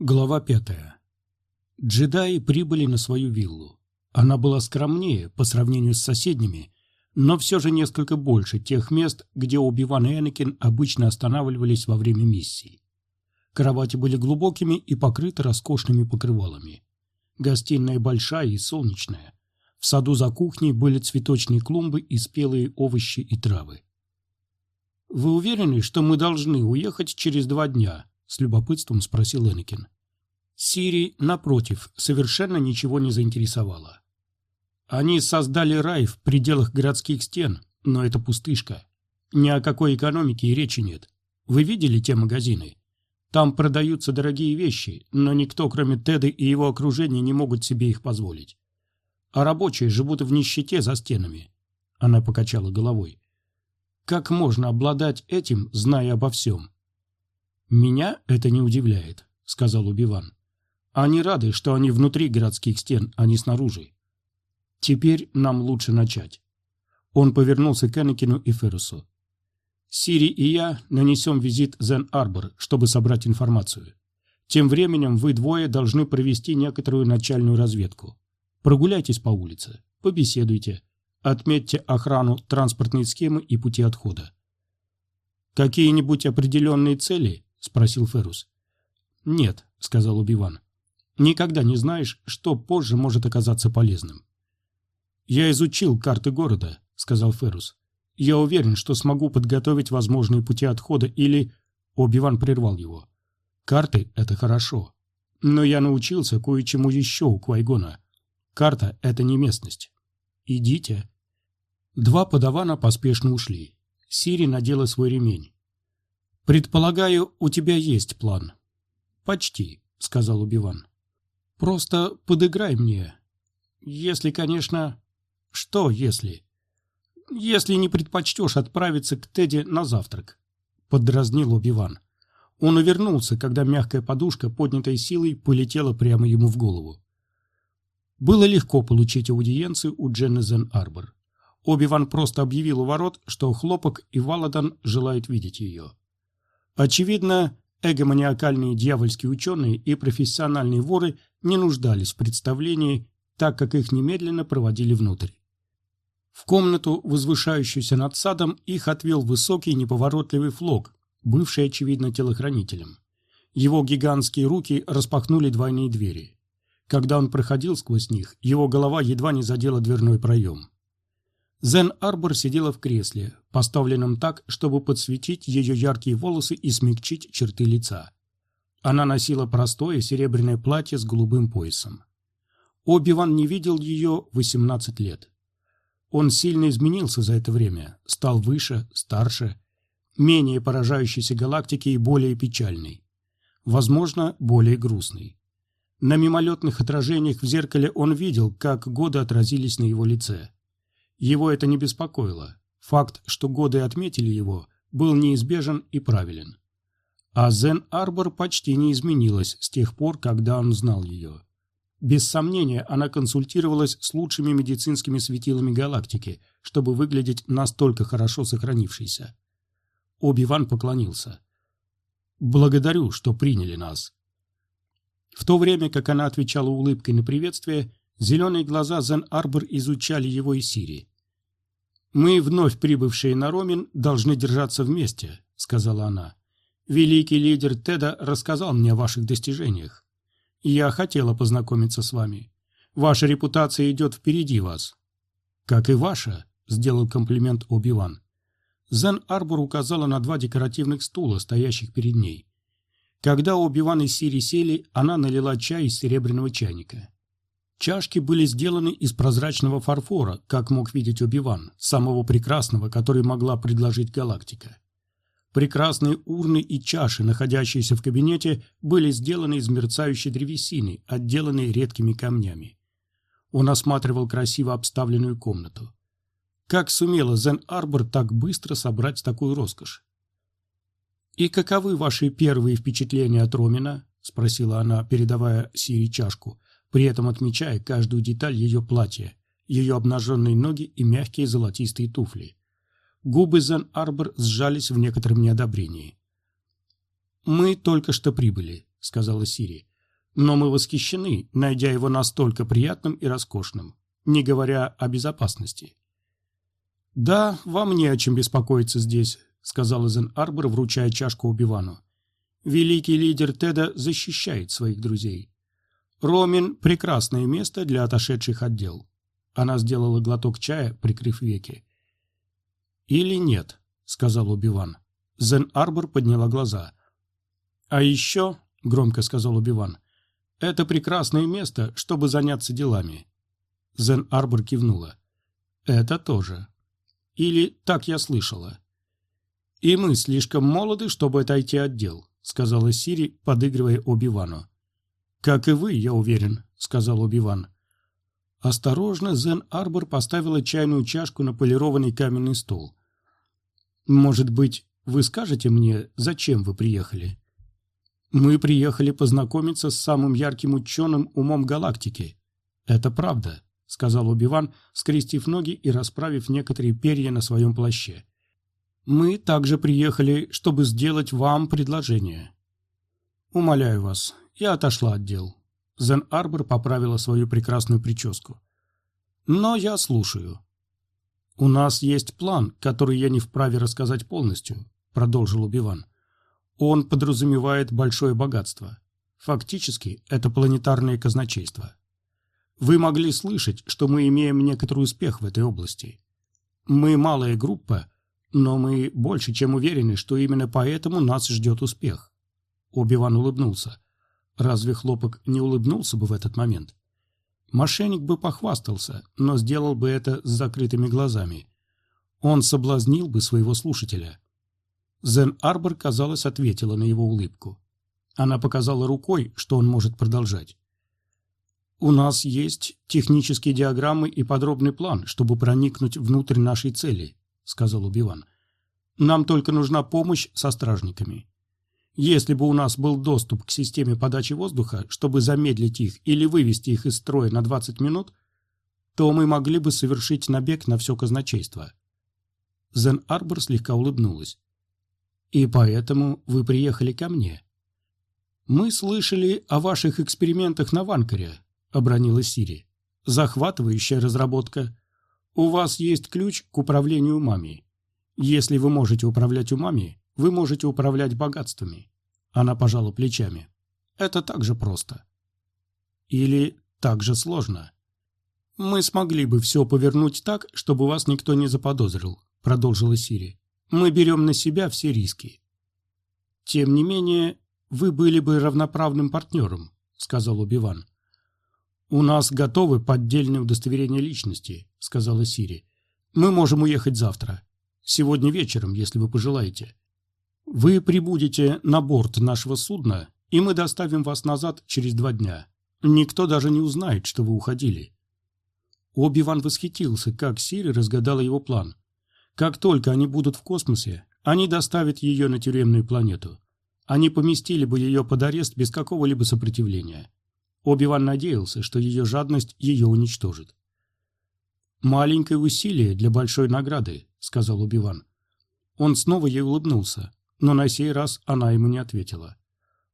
Глава пятая. Джедаи прибыли на свою виллу. Она была скромнее по сравнению с соседними, но все же несколько больше тех мест, где Оби-Ван и Энакин обычно останавливались во время миссий. Кровати были глубокими и покрыты роскошными покрывалами. Гостиная большая и солнечная. В саду за кухней были цветочные клумбы и спелые овощи и травы. «Вы уверены, что мы должны уехать через два дня?» с любопытством спросил Энакин. Сири, напротив, совершенно ничего не заинтересовала. Они создали рай в пределах городских стен, но это пустышка. Ни о какой экономике и речи нет. Вы видели те магазины? Там продаются дорогие вещи, но никто, кроме Теда и его окружения, не могут себе их позволить. А рабочие живут в нищете за стенами. Она покачала головой. Как можно обладать этим, зная обо всем? «Меня это не удивляет», — сказал Убиван. «Они рады, что они внутри городских стен, а не снаружи. Теперь нам лучше начать». Он повернулся к Энакину и Феррусу. «Сири и я нанесем визит Зен-Арбор, чтобы собрать информацию. Тем временем вы двое должны провести некоторую начальную разведку. Прогуляйтесь по улице, побеседуйте, отметьте охрану транспортной схемы и пути отхода. Какие-нибудь определенные цели — спросил Феррус. «Нет», — сказал Убиван. «Никогда не знаешь, что позже может оказаться полезным». «Я изучил карты города», — сказал Феррус. «Я уверен, что смогу подготовить возможные пути отхода или...» Оби-Ван прервал его. «Карты — это хорошо. Но я научился кое-чему еще у Квайгона. Карта — это не местность. Идите». Два подавана поспешно ушли. Сири надела свой ремень. «Предполагаю, у тебя есть план». «Почти», — сказал Убиван. «Просто подыграй мне. Если, конечно...» «Что если?» «Если не предпочтешь отправиться к Теди на завтрак», — подразнил Убиван. Он увернулся, когда мягкая подушка, поднятой силой, полетела прямо ему в голову. Было легко получить аудиенцию у Дженнезен Арбор. Оби-Ван просто объявил у ворот, что Хлопок и Валадан желают видеть ее. Очевидно, эгоманиакальные дьявольские ученые и профессиональные воры не нуждались в представлении, так как их немедленно проводили внутрь. В комнату, возвышающуюся над садом, их отвел высокий неповоротливый флог, бывший, очевидно, телохранителем. Его гигантские руки распахнули двойные двери. Когда он проходил сквозь них, его голова едва не задела дверной проем. Зен Арбор сидела в кресле, поставленном так, чтобы подсветить ее яркие волосы и смягчить черты лица. Она носила простое серебряное платье с голубым поясом. Оби-Ван не видел ее 18 лет. Он сильно изменился за это время, стал выше, старше, менее поражающейся галактики и более печальный. Возможно, более грустный. На мимолетных отражениях в зеркале он видел, как годы отразились на его лице. Его это не беспокоило. Факт, что годы отметили его, был неизбежен и правилен. А Зен Арбор почти не изменилась с тех пор, когда он знал ее. Без сомнения, она консультировалась с лучшими медицинскими светилами галактики, чтобы выглядеть настолько хорошо сохранившейся. Оби-Ван поклонился. «Благодарю, что приняли нас». В то время, как она отвечала улыбкой на приветствие, Зеленые глаза Зен-Арбор изучали его и Сири. «Мы, вновь прибывшие на Ромин, должны держаться вместе», — сказала она. «Великий лидер Теда рассказал мне о ваших достижениях. Я хотела познакомиться с вами. Ваша репутация идет впереди вас». «Как и ваша», — сделал комплимент Оби-Ван. Зен-Арбор указала на два декоративных стула, стоящих перед ней. Когда Оби-Ван и Сири сели, она налила чай из серебряного чайника. Чашки были сделаны из прозрачного фарфора, как мог видеть Оби-Ван, самого прекрасного, который могла предложить галактика. Прекрасные урны и чаши, находящиеся в кабинете, были сделаны из мерцающей древесины, отделанной редкими камнями. Он осматривал красиво обставленную комнату. Как сумела Зен-Арбор так быстро собрать такую роскошь? «И каковы ваши первые впечатления от Ромина?» — спросила она, передавая Сири чашку при этом отмечая каждую деталь ее платья, ее обнаженные ноги и мягкие золотистые туфли. Губы Зен Арбор сжались в некотором неодобрении. «Мы только что прибыли», — сказала Сири. Но мы восхищены, найдя его настолько приятным и роскошным, не говоря о безопасности. «Да, вам не о чем беспокоиться здесь», — сказал Изен Арбор, вручая чашку Убивану. «Великий лидер Теда защищает своих друзей. Ромин — прекрасное место для отошедших отдел». Она сделала глоток чая, прикрыв веки. «Или нет», — сказал Убиван. Зен Арбор подняла глаза. «А еще», — громко сказал Убиван, — «это прекрасное место, чтобы заняться делами». Зен Арбор кивнула. «Это тоже». Или так я слышала. «И мы слишком молоды, чтобы отойти от дел», — сказала Сири, подыгрывая Оби-Вану. «Как и вы, я уверен», — сказал Оби-Ван. Осторожно Зен Арбор поставила чайную чашку на полированный каменный стол. «Может быть, вы скажете мне, зачем вы приехали?» «Мы приехали познакомиться с самым ярким ученым умом галактики. Это правда», — сказал Убиван, скрестив ноги и расправив некоторые перья на своем плаще. «Мы также приехали, чтобы сделать вам предложение». «Умоляю вас, я отошла от дел». Зен Арбор поправила свою прекрасную прическу. «Но я слушаю». «У нас есть план, который я не вправе рассказать полностью», — продолжил Убиван. «Он подразумевает большое богатство. Фактически, это планетарное казначейство. Вы могли слышать, что мы имеем некоторый успех в этой области. Мы малая группа, но мы больше чем уверены, что именно поэтому нас ждет успех. Оби-Ван улыбнулся. Разве Хлопок не улыбнулся бы в этот момент? Мошенник бы похвастался, но сделал бы это с закрытыми глазами. Он соблазнил бы своего слушателя. Зен Арбор, казалось, ответила на его улыбку. Она показала рукой, что он может продолжать. «У нас есть технические диаграммы и подробный план, чтобы проникнуть внутрь нашей цели», — сказал Убиван. «Нам только нужна помощь со стражниками. Если бы у нас был доступ к системе подачи воздуха, чтобы замедлить их или вывести их из строя на 20 минут, то мы могли бы совершить набег на все казначейство». Зен Арбор слегка улыбнулась. «И поэтому вы приехали ко мне?» «Мы слышали о ваших экспериментах на Ванкаре», — обронила Сири. «Захватывающая разработка. У вас есть ключ к управлению умами. Если вы можете управлять умами, вы можете управлять богатствами». Она пожала плечами. «Это так же просто». «Или так же сложно». «Мы смогли бы все повернуть так, чтобы вас никто не заподозрил», — продолжила Сири. «Мы берем на себя все риски». «Тем не менее, вы были бы равноправным партнером», — сказал Убиван. «У нас готовы поддельные удостоверения личности», — сказала Сири. «Мы можем уехать завтра. Сегодня вечером, если вы пожелаете. Вы прибудете на борт нашего судна, и мы доставим вас назад через два дня. Никто даже не узнает, что вы уходили». Оби-Ван восхитился, как Сири разгадала его план. Как только они будут в космосе, они доставят ее на тюремную планету. Они поместили бы ее под арест без какого-либо сопротивления. Оби-Ван надеялся, что ее жадность ее уничтожит. «Маленькое усилие для большой награды», — сказал Оби-Ван. Он снова ей улыбнулся, но на сей раз она ему не ответила.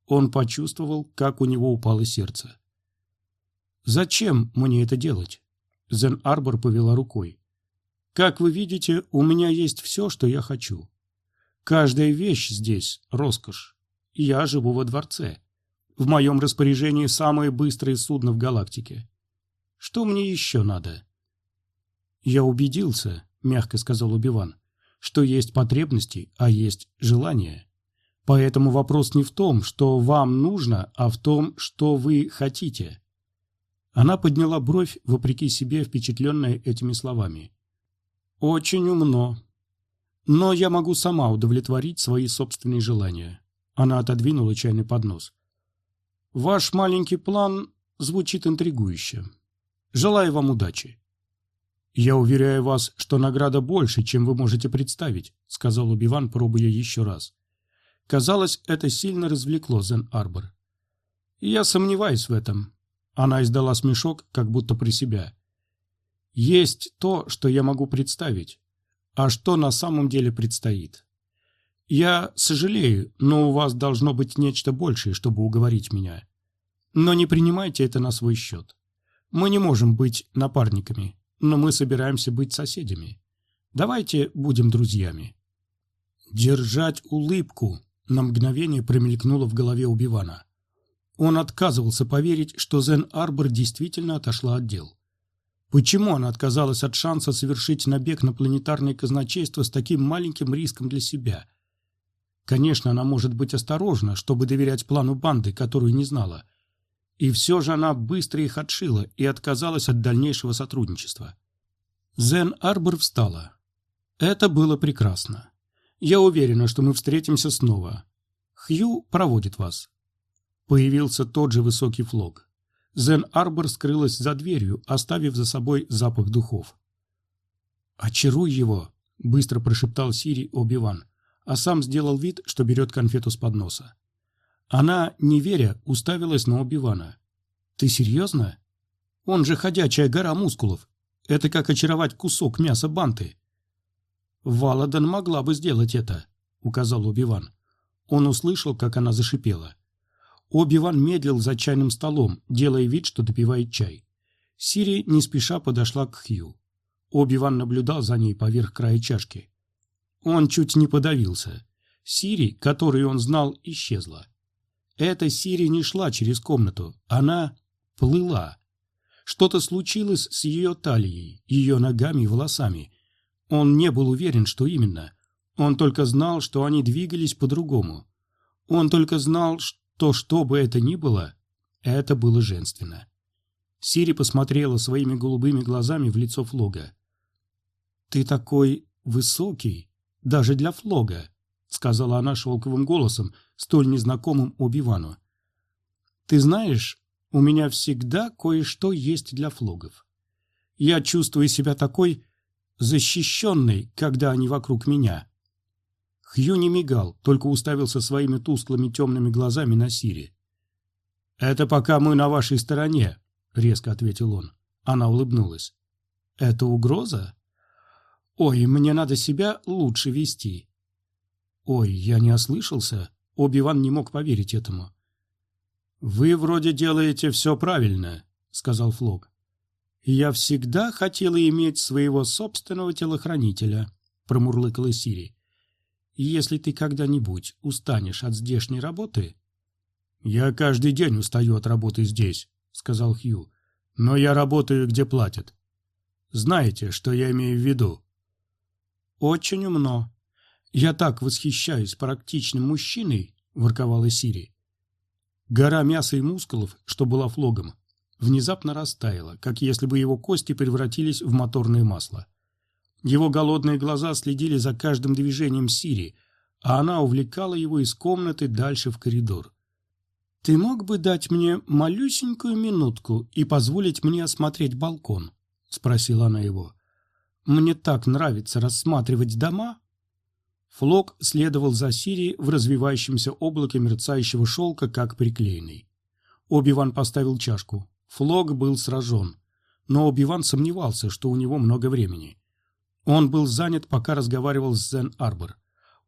Он почувствовал, как у него упало сердце. «Зачем мне это делать?» Зен Арбор повела рукой. «Как вы видите, у меня есть все, что я хочу. Каждая вещь здесь — роскошь. Я живу во дворце. В моем распоряжении самое быстрое судно в галактике. Что мне еще надо? Я убедился, мягко сказал Убиван, что есть потребности, а есть желания. Поэтому вопрос не в том, что вам нужно, а в том, что вы хотите. Она подняла бровь, вопреки себе, впечатленная этими словами. «Очень умно. Но я могу сама удовлетворить свои собственные желания». Она отодвинула чайный поднос. Ваш маленький план звучит интригующе. Желаю вам удачи. Я уверяю вас, что награда больше, чем вы можете представить, сказал Убиван, пробуя еще раз. Казалось, это сильно развлекло Зен Арбор. Я сомневаюсь в этом. Она издала смешок, как будто при себя. Есть то, что я могу представить, а что на самом деле предстоит. Я сожалею, но у вас должно быть нечто большее, чтобы уговорить меня. Но не принимайте это на свой счет. Мы не можем быть напарниками, но мы собираемся быть соседями. Давайте будем друзьями. Держать улыбку на мгновение промелькнуло в голове у Бивана. Он отказывался поверить, что Зен Арбор действительно отошла от дел. Почему она отказалась от шанса совершить набег на планетарное казначейство с таким маленьким риском для себя? Конечно, она может быть осторожна, чтобы доверять плану банды, которую не знала. И все же она быстро их отшила и отказалась от дальнейшего сотрудничества. Зен Арбор встала. Это было прекрасно. Я уверена, что мы встретимся снова. Хью проводит вас. Появился тот же высокий флог. Зен Арбор скрылась за дверью, оставив за собой запах духов. «Очаруй его!» — быстро прошептал Сири Оби-Ван, а сам сделал вид, что берет конфету с подноса. Она, не веря, уставилась на Оби-Вана. «Ты серьезно? Он же ходячая гора мускулов. Это как очаровать кусок мяса банты». «Валадан могла бы сделать это», — указал Оби-Ван. Он услышал, как она зашипела. Оби-Ван медлил за чайным столом, делая вид, что допивает чай. Сири не спеша подошла к Хью. Оби-Ван наблюдал за ней поверх края чашки. Он чуть не подавился. Сири, которую он знал, исчезла. Эта Сири не шла через комнату, она плыла. Что-то случилось с ее талией, ее ногами и волосами. Он не был уверен, что именно. Он только знал, что они двигались по-другому. Он только знал, что то, что бы это ни было, это было женственно. Сири посмотрела своими голубыми глазами в лицо Флога. «Ты такой высокий, даже для Флога», — сказала она шелковым голосом, столь незнакомым Оби-Вану. «Ты знаешь, у меня всегда кое-что есть для Флогов. Я чувствую себя такой защищенной, когда они вокруг меня. Хью не мигал, только уставился своими тусклыми темными глазами на Сири. «Это пока мы на вашей стороне», — резко ответил он. Она улыбнулась. «Это угроза? Ой, мне надо себя лучше вести». «Ой, я не ослышался?» Оби-Ван не мог поверить этому. «Вы вроде делаете все правильно», — сказал Флог. «Я всегда хотела иметь своего собственного телохранителя», — промурлыкала Сири. Если ты когда-нибудь устанешь от здешней работы... «Я каждый день устаю от работы здесь», — сказал Хью. «Но я работаю, где платят. Знаете, что я имею в виду?» «Очень умно. Я так восхищаюсь практичным мужчиной», — ворковала Сири. Гора мяса и мускулов, что была флогом, внезапно растаяла, как если бы его кости превратились в моторное масло. Его голодные глаза следили за каждым движением Сири, а она увлекала его из комнаты дальше в коридор. «Ты мог бы дать мне малюсенькую минутку и позволить мне осмотреть балкон?» — спросила она его. «Мне так нравится рассматривать дома». Флок следовал за Сири в развивающемся облаке мерцающего шелка, как приклеенный. Оби-Ван поставил чашку. Флок был сражен. Но Оби-Ван сомневался, что у него много времени. Он был занят, пока разговаривал с Зен Арбор.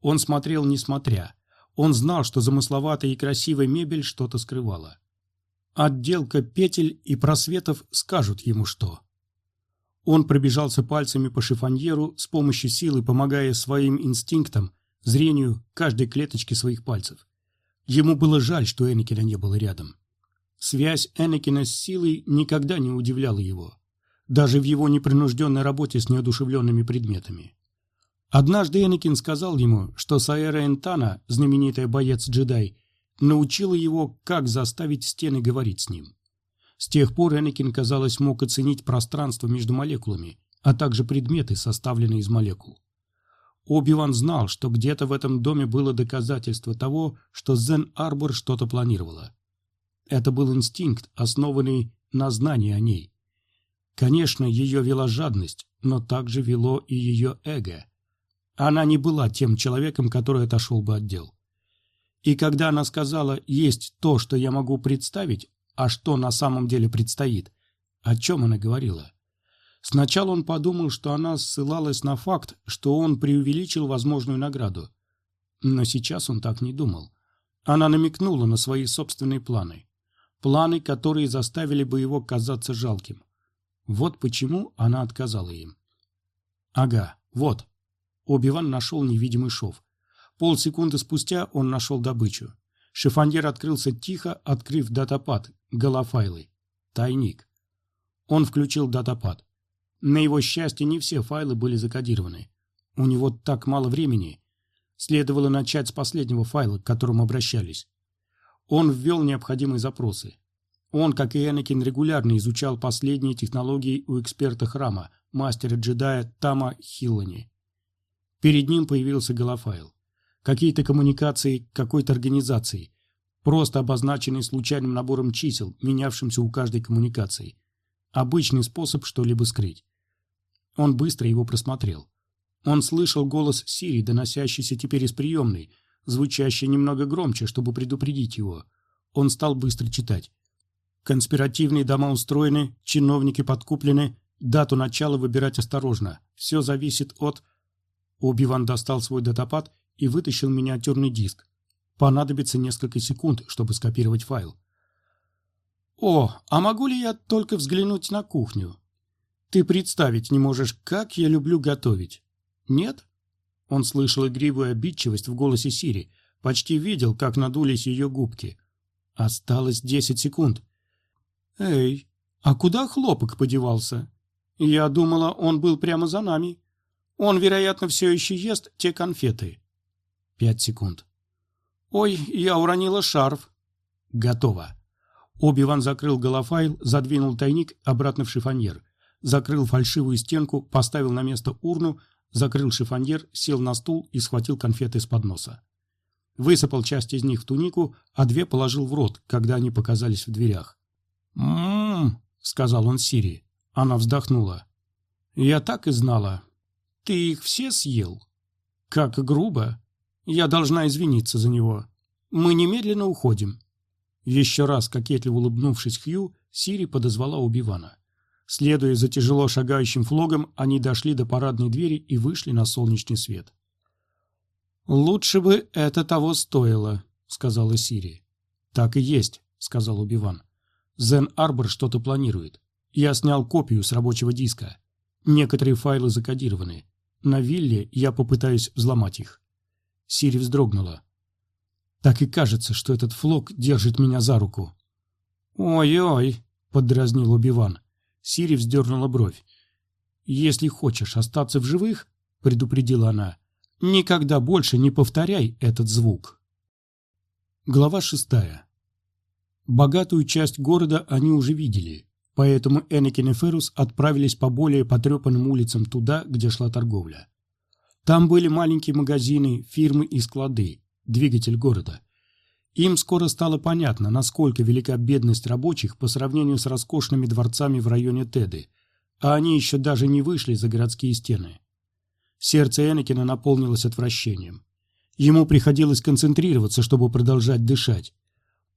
Он смотрел, не смотря. Он знал, что замысловатая и красивая мебель что-то скрывала. Отделка петель и просветов скажут ему что. Он пробежался пальцами по шифоньеру с помощью силы, помогая своим инстинктам, зрению, каждой клеточке своих пальцев. Ему было жаль, что Энакина не было рядом. Связь Энакина с силой никогда не удивляла его даже в его непринужденной работе с неодушевленными предметами. Однажды Энакин сказал ему, что Саэра Энтана, знаменитая боец-джедай, научила его, как заставить стены говорить с ним. С тех пор Энакин, казалось, мог оценить пространство между молекулами, а также предметы, составленные из молекул. Оби-Ван знал, что где-то в этом доме было доказательство того, что Зен-Арбор что-то планировала. Это был инстинкт, основанный на знании о ней. Конечно, ее вела жадность, но также вело и ее эго. Она не была тем человеком, который отошел бы от дел. И когда она сказала «есть то, что я могу представить», а что на самом деле предстоит, о чем она говорила? Сначала он подумал, что она ссылалась на факт, что он преувеличил возможную награду. Но сейчас он так не думал. Она намекнула на свои собственные планы. Планы, которые заставили бы его казаться жалким. Вот почему она отказала им. Ага, вот. Оби-Ван нашел невидимый шов. Полсекунды спустя он нашел добычу. Шифоньер открылся тихо, открыв датапад, голофайлы. Тайник. Он включил датапад. На его счастье, не все файлы были закодированы. У него так мало времени. Следовало начать с последнего файла, к которому обращались. Он ввел необходимые запросы. Он, как и Энакин, регулярно изучал последние технологии у эксперта храма, мастера-джедая Тама Хиллани. Перед ним появился голофайл. Какие-то коммуникации какой-то организации, просто обозначенные случайным набором чисел, менявшимся у каждой коммуникации. Обычный способ что-либо скрыть. Он быстро его просмотрел. Он слышал голос Сири, доносящийся теперь из приемной, звучащий немного громче, чтобы предупредить его. Он стал быстро читать. Конспиративные дома устроены, чиновники подкуплены, дату начала выбирать осторожно. Все зависит от... Оби-Ван достал свой датапад и вытащил миниатюрный диск. Понадобится несколько секунд, чтобы скопировать файл. «О, а могу ли я только взглянуть на кухню? Ты представить не можешь, как я люблю готовить. Нет?» Он слышал игривую обидчивость в голосе Сири, почти видел, как надулись ее губки. Осталось десять секунд. «Эй, а куда хлопок подевался? Я думала, он был прямо за нами. Он, вероятно, все еще ест те конфеты». Пять секунд. «Ой, я уронила шарф». «Готово». Оби-Ван закрыл голофайл, задвинул тайник обратно в шифоньер, закрыл фальшивую стенку, поставил на место урну, закрыл шифоньер, сел на стул и схватил конфеты с подноса. Высыпал часть из них в тунику, а две положил в рот, когда они показались в дверях. «М-м-м», сказал он Сири. Она вздохнула. «Я так и знала. Ты их все съел?» «Как грубо. Я должна извиниться за него. Мы немедленно уходим». Еще раз кокетливо улыбнувшись Хью, Сири подозвала Убивана. Следуя за тяжело шагающим флогом, они дошли до парадной двери и вышли на солнечный свет. «Лучше бы это того стоило», — сказала Сири. «Так и есть», — сказал Убиван. «Зен Арбор что-то планирует. Я снял копию с рабочего диска. Некоторые файлы закодированы. На вилле я попытаюсь взломать их». Сири вздрогнула. Так и кажется, что этот флок держит меня за руку. «Ой-ой», — поддразнил Убиван. Сири вздернула бровь. «Если хочешь остаться в живых», — предупредила она, — «никогда больше не повторяй этот звук». Глава шестая. Богатую часть города они уже видели, поэтому Энакин и Ферус отправились по более потрепанным улицам туда, где шла торговля. Там были маленькие магазины, фирмы и склады, двигатель города. Им скоро стало понятно, насколько велика бедность рабочих по сравнению с роскошными дворцами в районе Теды, а они еще даже не вышли за городские стены. Сердце Энакина наполнилось отвращением. Ему приходилось концентрироваться, чтобы продолжать дышать.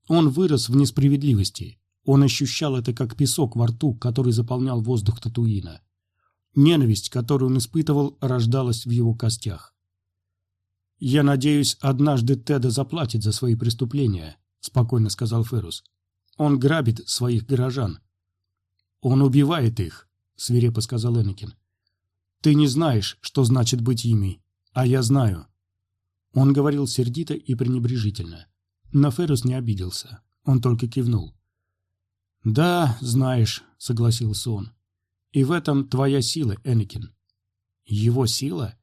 Он вырос в несправедливости. Он ощущал это как песок во рту, который заполнял воздух Татуина. Ненависть, которую он испытывал, рождалась в его костях. «Я надеюсь, однажды Теда заплатит за свои преступления», — спокойно сказал Феррус. «Он грабит своих горожан». «Он убивает их», — свирепо сказал Энакин. «Ты не знаешь, что значит быть ими, а я знаю». Он говорил сердито и пренебрежительно. Но Феррус не обиделся. Он только кивнул. «Да, знаешь», — согласился он. «И в этом твоя сила, Энакин». «Его сила?»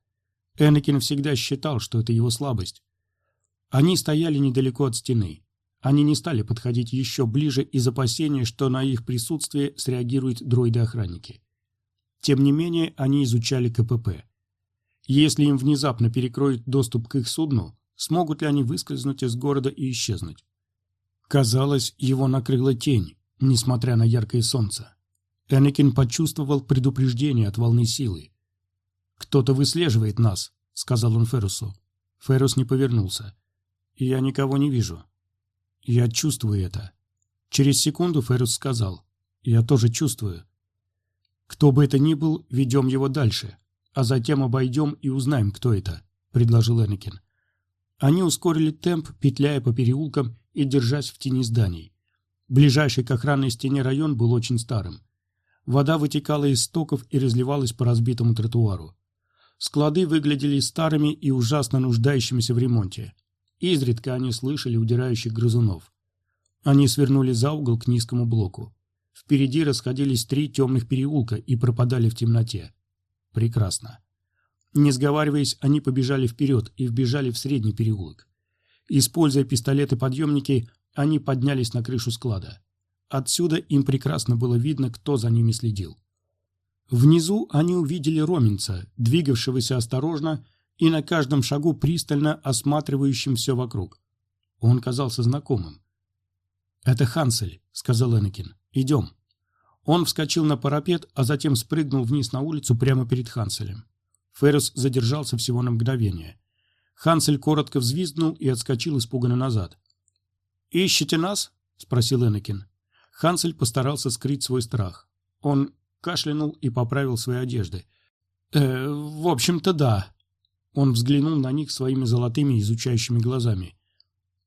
Энакин всегда считал, что это его слабость. Они стояли недалеко от стены. Они не стали подходить еще ближе из опасения, что на их присутствие среагируют дроиды-охранники. Тем не менее, они изучали КПП. Если им внезапно перекроют доступ к их судну, смогут ли они выскользнуть из города и исчезнуть? Казалось, его накрыла тень, несмотря на яркое солнце. Энакин почувствовал предупреждение от волны силы. «Кто-то выслеживает нас», — сказал он Феррусу. Феррус не повернулся. «Я никого не вижу». «Я чувствую это». Через секунду Феррус сказал. «Я тоже чувствую». «Кто бы это ни был, ведем его дальше, а затем обойдем и узнаем, кто это», — предложил Энакин. Они ускорили темп, петляя по переулкам и держась в тени зданий. Ближайший к охранной стене район был очень старым. Вода вытекала из стоков и разливалась по разбитому тротуару. Склады выглядели старыми и ужасно нуждающимися в ремонте. Изредка они слышали удирающих грызунов. Они свернули за угол к низкому блоку. Впереди расходились три темных переулка и пропадали в темноте. Прекрасно. Не сговариваясь, они побежали вперед и вбежали в средний переулок. Используя пистолеты-подъемники, они поднялись на крышу склада. Отсюда им прекрасно было видно, кто за ними следил. Внизу они увидели Роминца, двигавшегося осторожно и на каждом шагу пристально осматривающим все вокруг. Он казался знакомым. «Это Хансель», — сказал Энакин. «Идем». Он вскочил на парапет, а затем спрыгнул вниз на улицу прямо перед Ханселем. Феррис задержался всего на мгновение. Хансель коротко взвизгнул и отскочил испуганно назад. «Ищете нас?» — спросил Энакин. Хансель постарался скрыть свой страх. Он кашлянул и поправил свои одежды. «Э, в общем-то, да». Он взглянул на них своими золотыми изучающими глазами.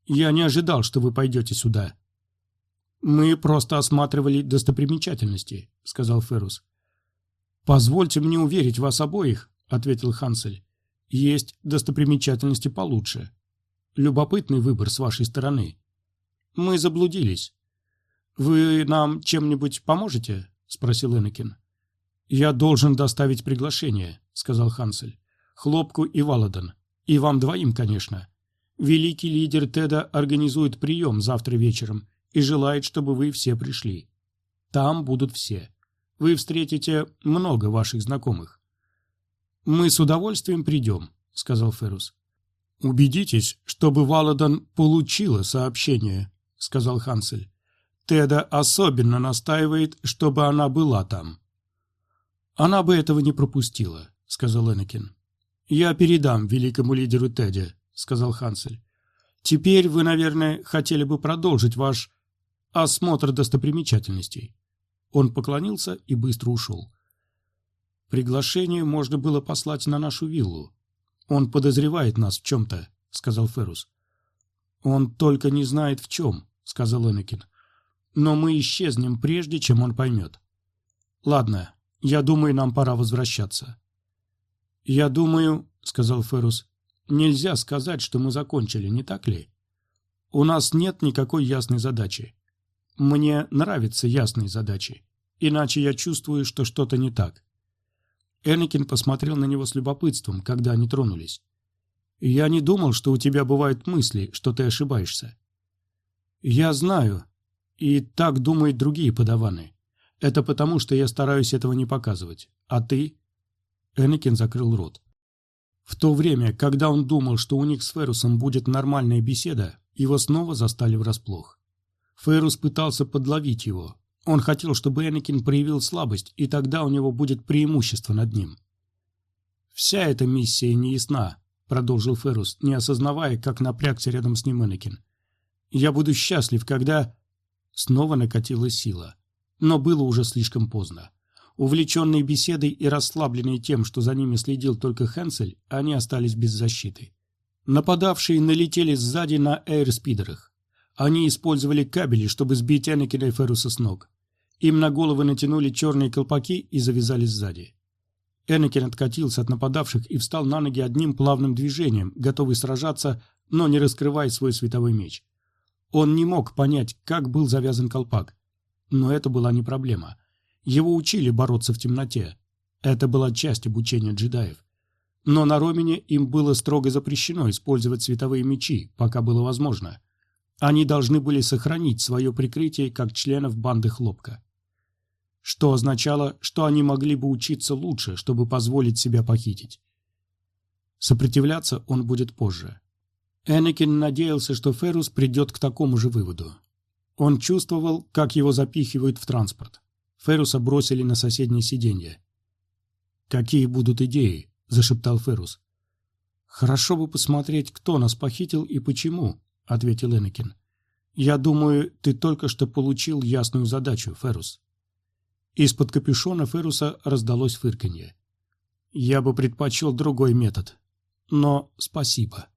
«Я не ожидал, что вы пойдете сюда». «Мы просто осматривали достопримечательности», — сказал Феррус. «Позвольте мне уверить вас обоих», — ответил Хансель. «Есть достопримечательности получше. Любопытный выбор с вашей стороны. Мы заблудились. Вы нам чем-нибудь поможете?» — спросил Энакин. «Я должен доставить приглашение», — сказал Хансель. «Хлопку и Валадан. И вам двоим, конечно. Великий лидер Теда организует прием завтра вечером и желает, чтобы вы все пришли. Там будут все. Вы встретите много ваших знакомых». «Мы с удовольствием придем», — сказал Феррус. «Убедитесь, чтобы Валадан получила сообщение», — сказал Хансель. «Теда особенно настаивает, чтобы она была там». «Она бы этого не пропустила», — сказал Энакин. «Я передам великому лидеру Теде», — сказал Хансель. «Теперь вы, наверное, хотели бы продолжить ваш осмотр достопримечательностей». Он поклонился и быстро ушел. «Приглашение можно было послать на нашу виллу. Он подозревает нас в чем-то», — сказал Феррус. «Он только не знает в чем», — сказал Энакин. «Но мы исчезнем прежде, чем он поймет». «Ладно, я думаю, нам пора возвращаться». «Я думаю», — сказал Феррус, — «нельзя сказать, что мы закончили, не так ли? У нас нет никакой ясной задачи. Мне нравятся ясные задачи, иначе я чувствую, что что-то не так. Энакин посмотрел на него с любопытством, когда они тронулись. «Я не думал, что у тебя бывают мысли, что ты ошибаешься». «Я знаю, и так думают другие подаваны. Это потому, что я стараюсь этого не показывать. А ты?» Энакин закрыл рот. В то время, когда он думал, что у них с Ферусом будет нормальная беседа, его снова застали врасплох. Фейрус пытался подловить его. Он хотел, чтобы Энакин проявил слабость, и тогда у него будет преимущество над ним. «Вся эта миссия неясна», — продолжил Феррус, не осознавая, как напрягся рядом с ним Энакин. «Я буду счастлив, когда...» Снова накатила сила. Но было уже слишком поздно. Увлеченные беседой и расслабленные тем, что за ними следил только Хенсель, они остались без защиты. Нападавшие налетели сзади на эйрспидерах. Они использовали кабели, чтобы сбить Энакина и Феруса с ног. Им на головы натянули черные колпаки и завязали сзади. Энакин откатился от нападавших и встал на ноги одним плавным движением, готовый сражаться, но не раскрывая свой световой меч. Он не мог понять, как был завязан колпак. Но это была не проблема. Его учили бороться в темноте. Это была часть обучения джедаев. Но на Ромине им было строго запрещено использовать световые мечи, пока было возможно. Они должны были сохранить свое прикрытие как членов банды Хлопка. Что означало, что они могли бы учиться лучше, чтобы позволить себя похитить. Сопротивляться он будет позже. Энакин надеялся, что Феррус придет к такому же выводу. Он чувствовал, как его запихивают в транспорт. Ферруса бросили на соседнее сиденье. «Какие будут идеи?» – зашептал Феррус. «Хорошо бы посмотреть, кто нас похитил и почему», ответил Энакин. «Я думаю, ты только что получил ясную задачу, Феррус». Из-под капюшона Ферруса раздалось фырканье. «Я бы предпочел другой метод. Но спасибо».